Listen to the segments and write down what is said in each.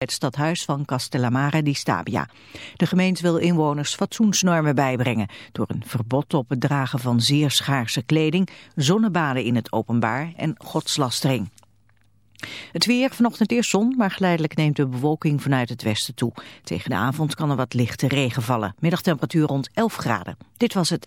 het stadhuis van Castellamare di Stabia. De gemeente wil inwoners fatsoensnormen bijbrengen door een verbod op het dragen van zeer schaarse kleding, zonnebaden in het openbaar en godslastering. Het weer, vanochtend eerst zon, maar geleidelijk neemt de bewolking vanuit het westen toe. Tegen de avond kan er wat lichte regen vallen. Middagtemperatuur rond 11 graden. Dit was het.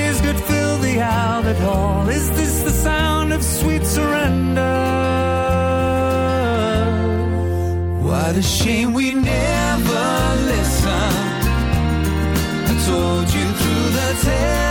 at all? Is this the sound of sweet surrender? Why the shame we never listen? I told you through the tears.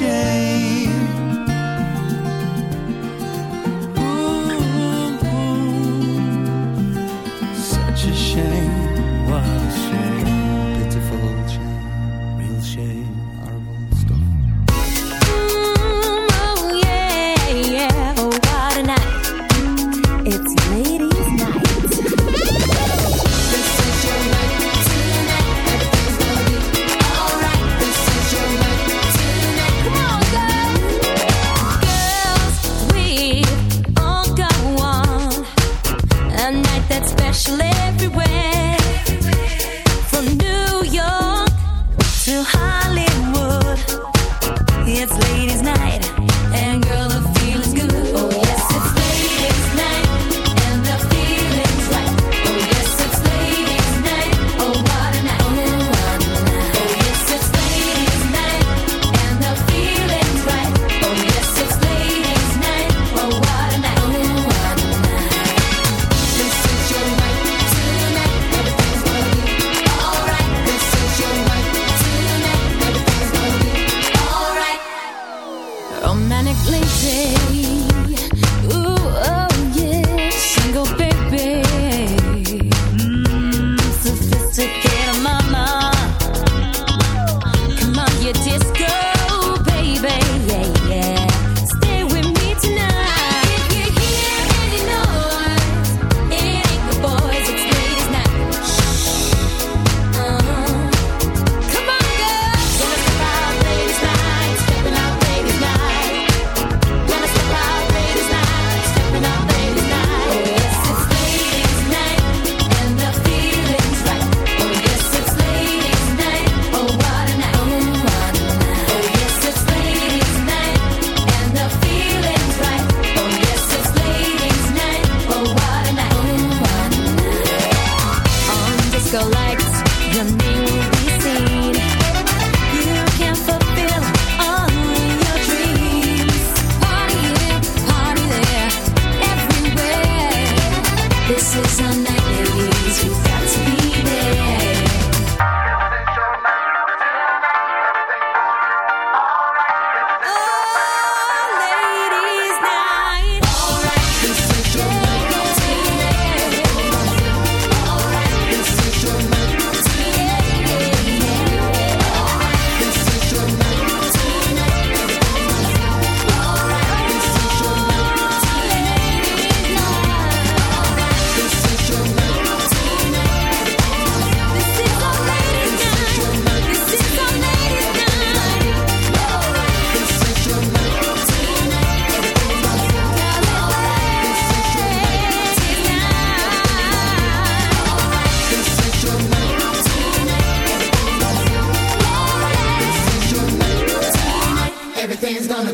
share.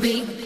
be.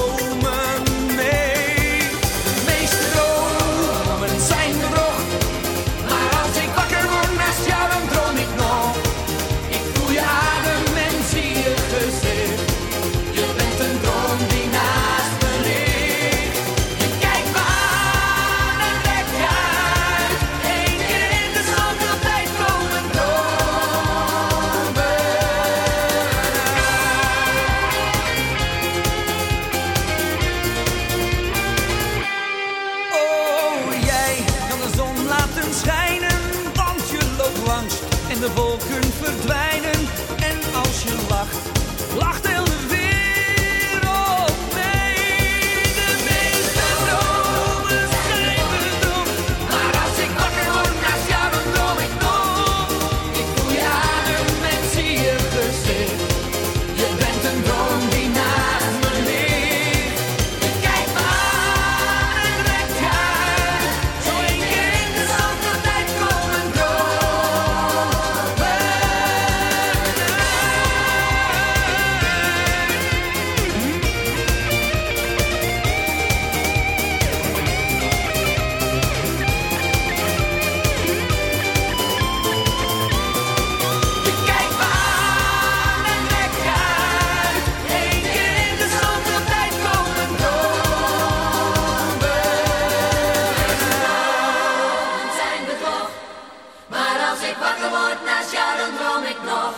als ik wakker word naast jou, dan droom ik nog.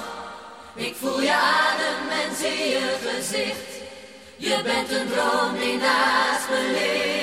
Ik voel je adem en zie je gezicht. Je bent een droom die naast me.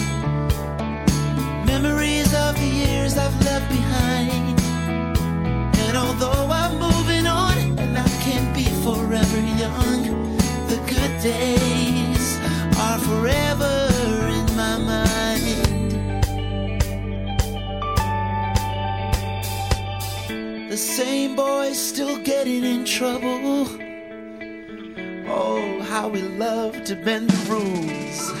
Memories of the years I've left behind. And although I'm moving on and I can't be forever young, the good days are forever in my mind. The same boys still getting in trouble. Oh, how we love to bend the rules.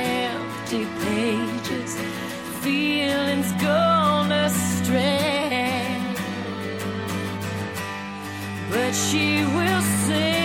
empty pages, feelings gone astray. But she will sing.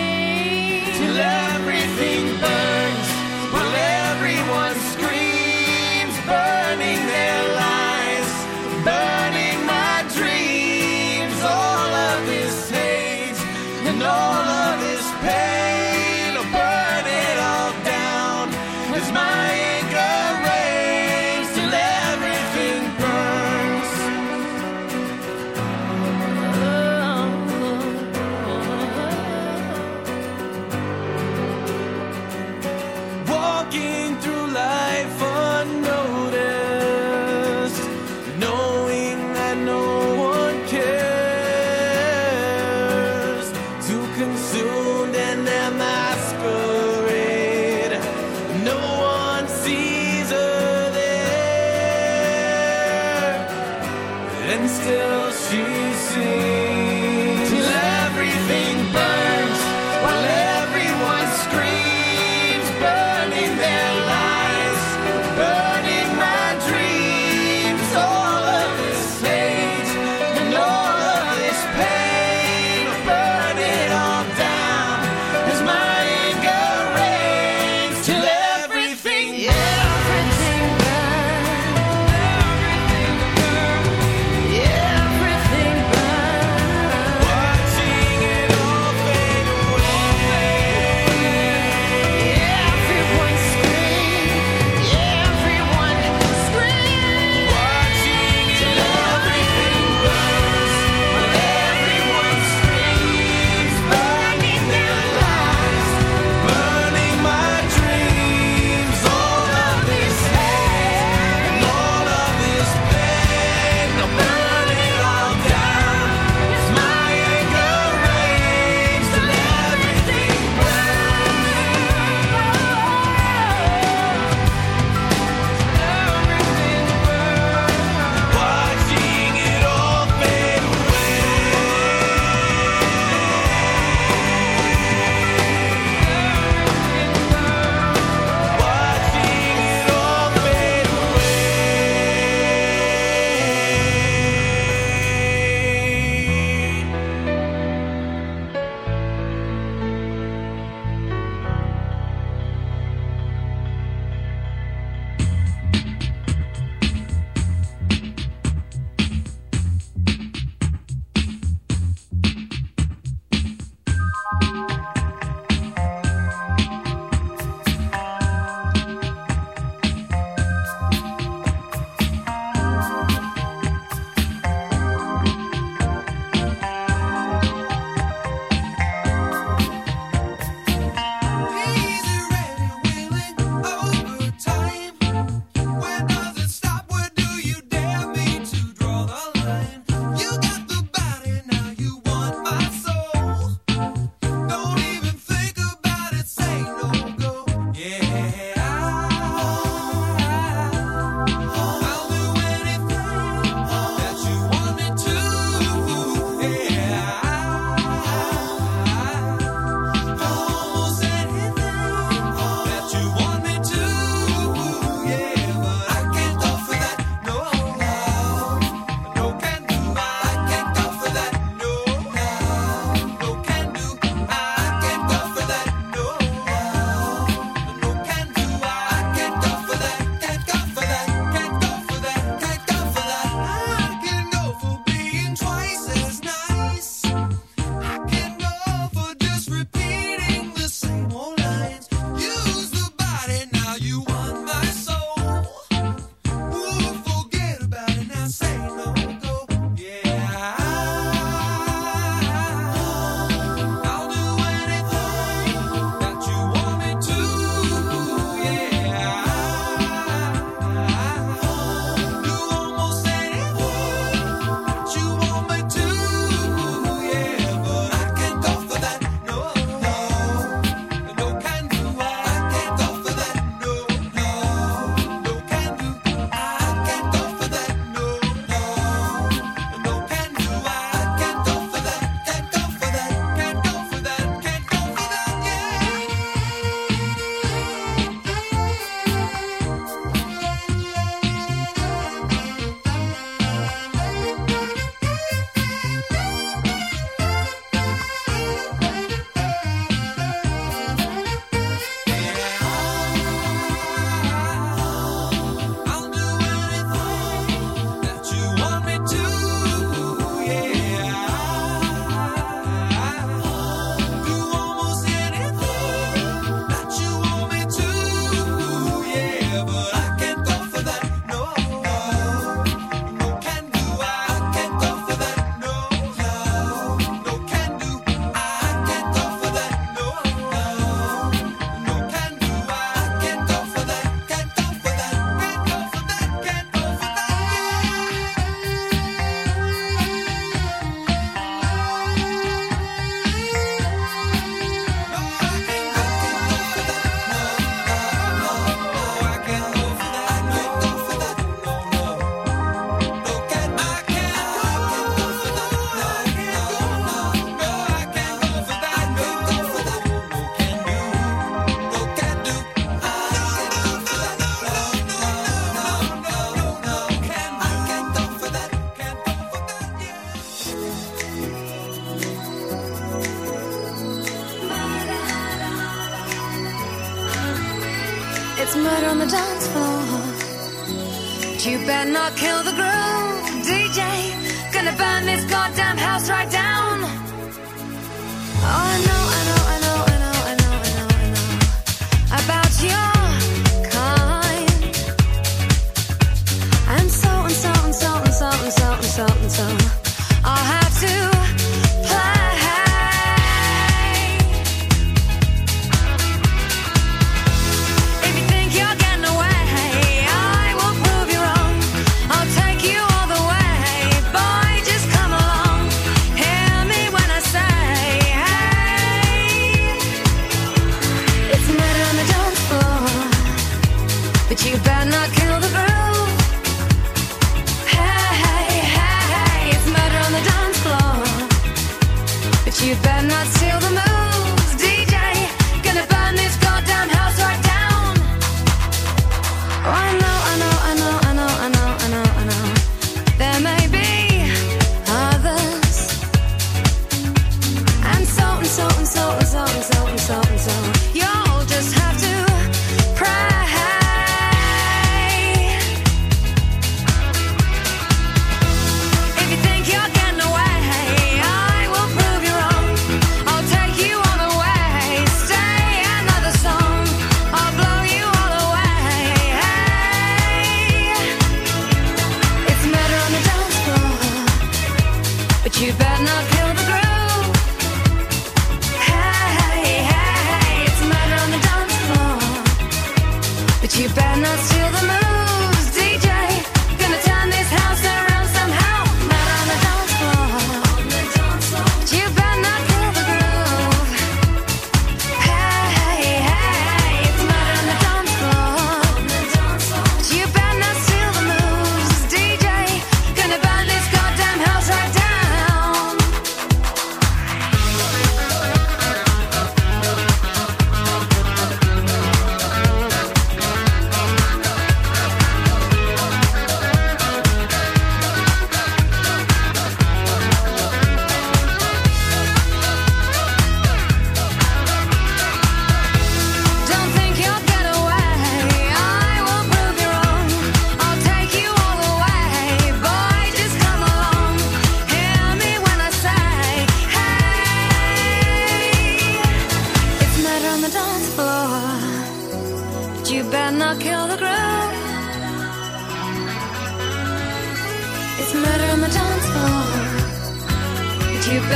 I know.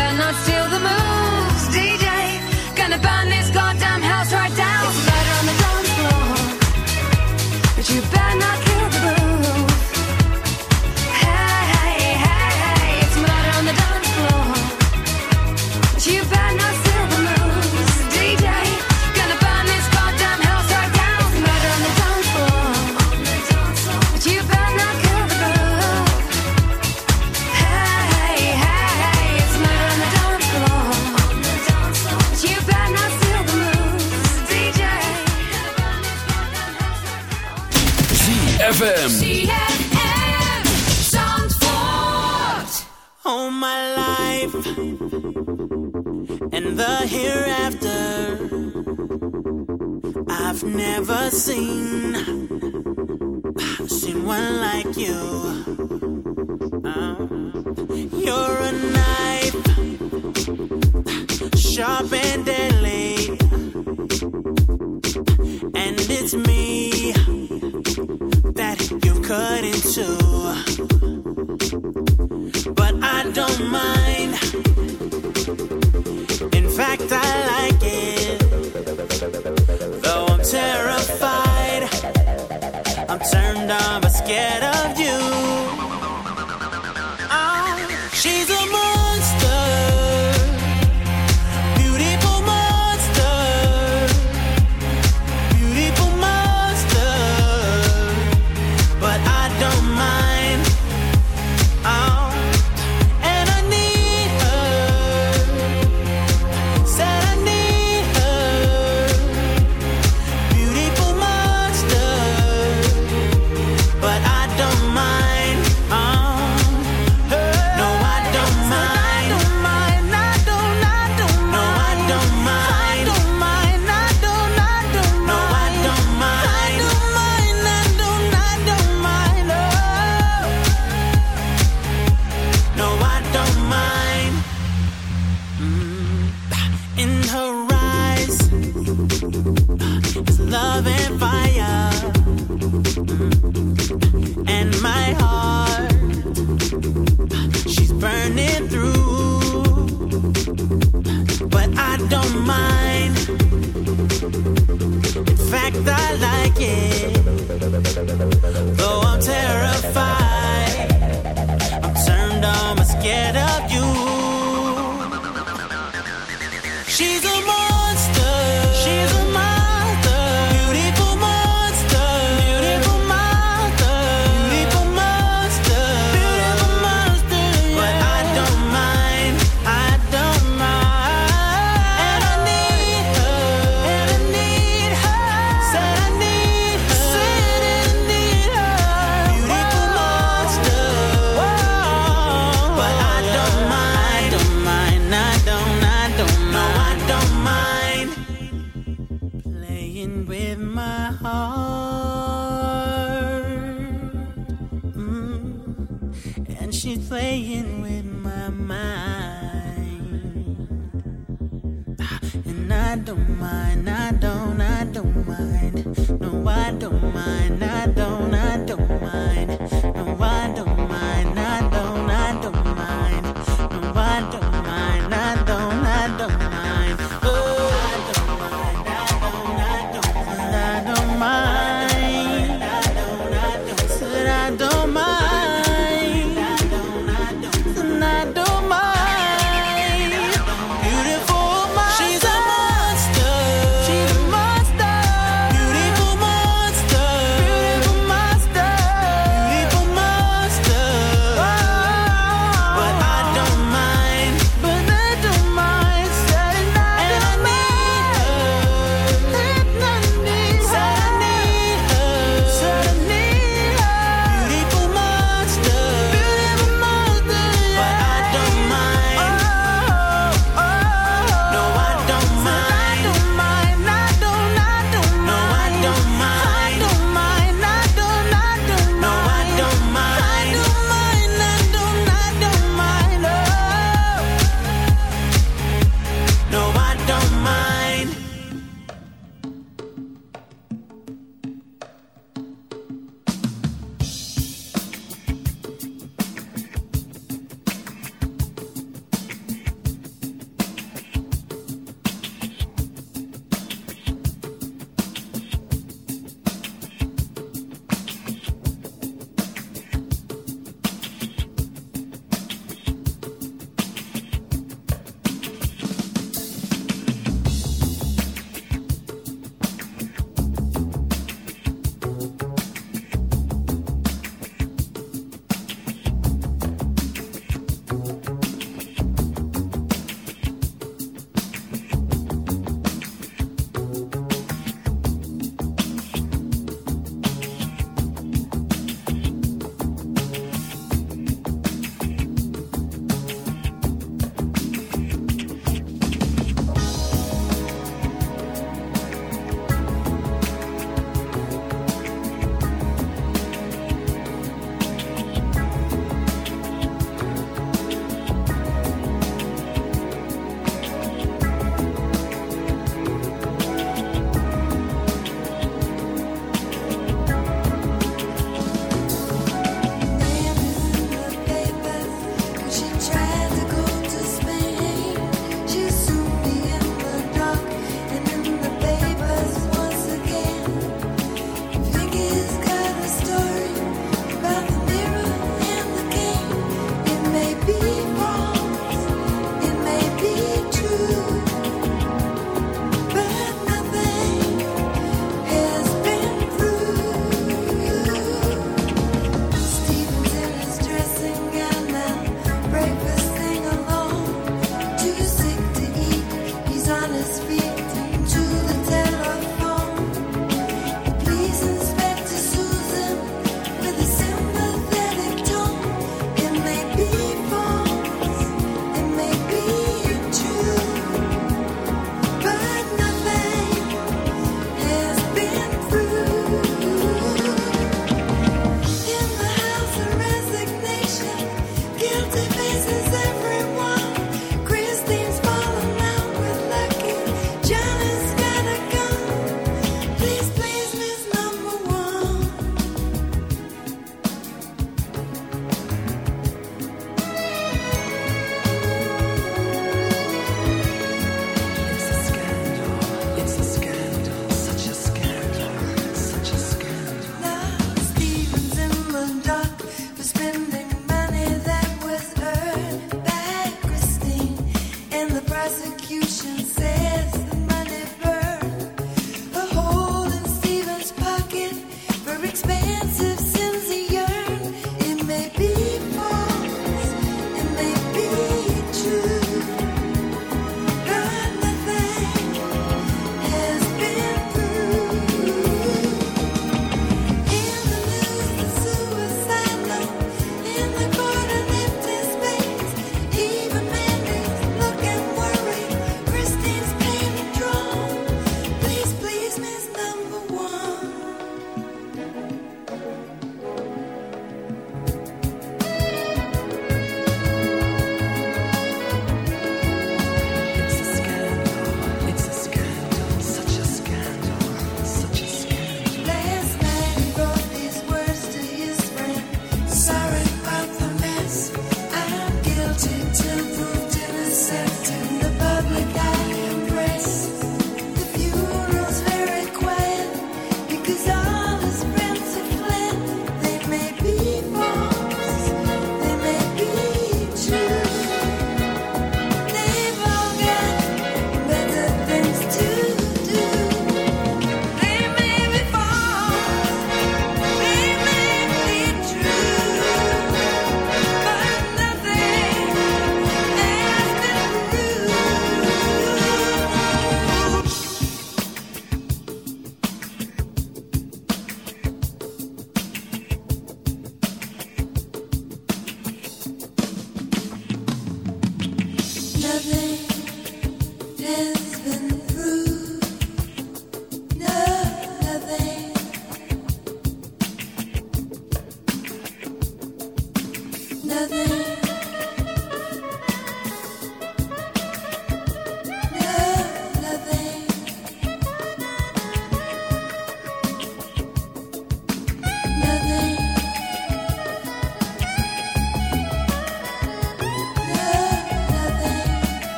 better not steal the moves, DJ. Gonna burn this goddamn house right down. It's on the dance floor, but you better not. the hereafter. I've never seen seen one like you. Uh, you're a knife sharp and deadly. And it's me that you cut into. But I don't mind tal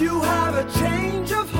you have a change of heart.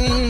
mm -hmm.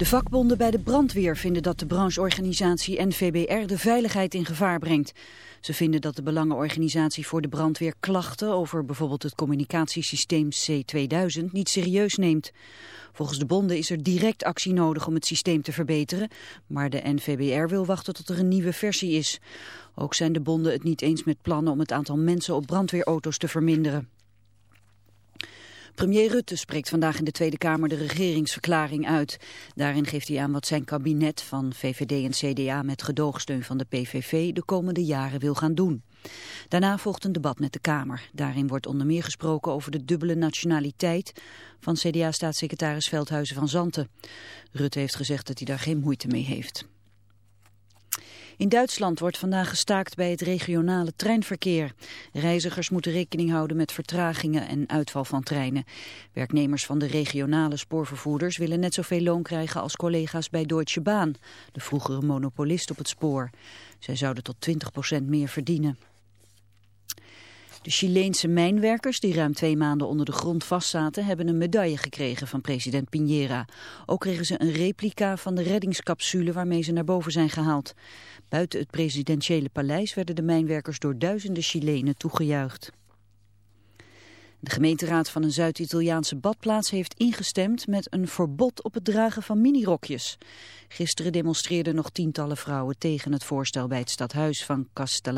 De vakbonden bij de brandweer vinden dat de brancheorganisatie NVBR de veiligheid in gevaar brengt. Ze vinden dat de Belangenorganisatie voor de brandweer klachten over bijvoorbeeld het communicatiesysteem C2000 niet serieus neemt. Volgens de bonden is er direct actie nodig om het systeem te verbeteren, maar de NVBR wil wachten tot er een nieuwe versie is. Ook zijn de bonden het niet eens met plannen om het aantal mensen op brandweerauto's te verminderen. Premier Rutte spreekt vandaag in de Tweede Kamer de regeringsverklaring uit. Daarin geeft hij aan wat zijn kabinet van VVD en CDA met gedoogsteun van de PVV de komende jaren wil gaan doen. Daarna volgt een debat met de Kamer. Daarin wordt onder meer gesproken over de dubbele nationaliteit van CDA-staatssecretaris Veldhuizen van Zanten. Rutte heeft gezegd dat hij daar geen moeite mee heeft. In Duitsland wordt vandaag gestaakt bij het regionale treinverkeer. Reizigers moeten rekening houden met vertragingen en uitval van treinen. Werknemers van de regionale spoorvervoerders willen net zoveel loon krijgen als collega's bij Deutsche Bahn, de vroegere monopolist op het spoor. Zij zouden tot 20% meer verdienen. De Chileense mijnwerkers die ruim twee maanden onder de grond vastzaten... hebben een medaille gekregen van president Piñera. Ook kregen ze een replica van de reddingscapsule waarmee ze naar boven zijn gehaald. Buiten het presidentiële paleis werden de mijnwerkers door duizenden Chilenen toegejuicht. De gemeenteraad van een Zuid-Italiaanse badplaats heeft ingestemd met een verbod op het dragen van minirokjes. Gisteren demonstreerden nog tientallen vrouwen tegen het voorstel bij het stadhuis van Castellana.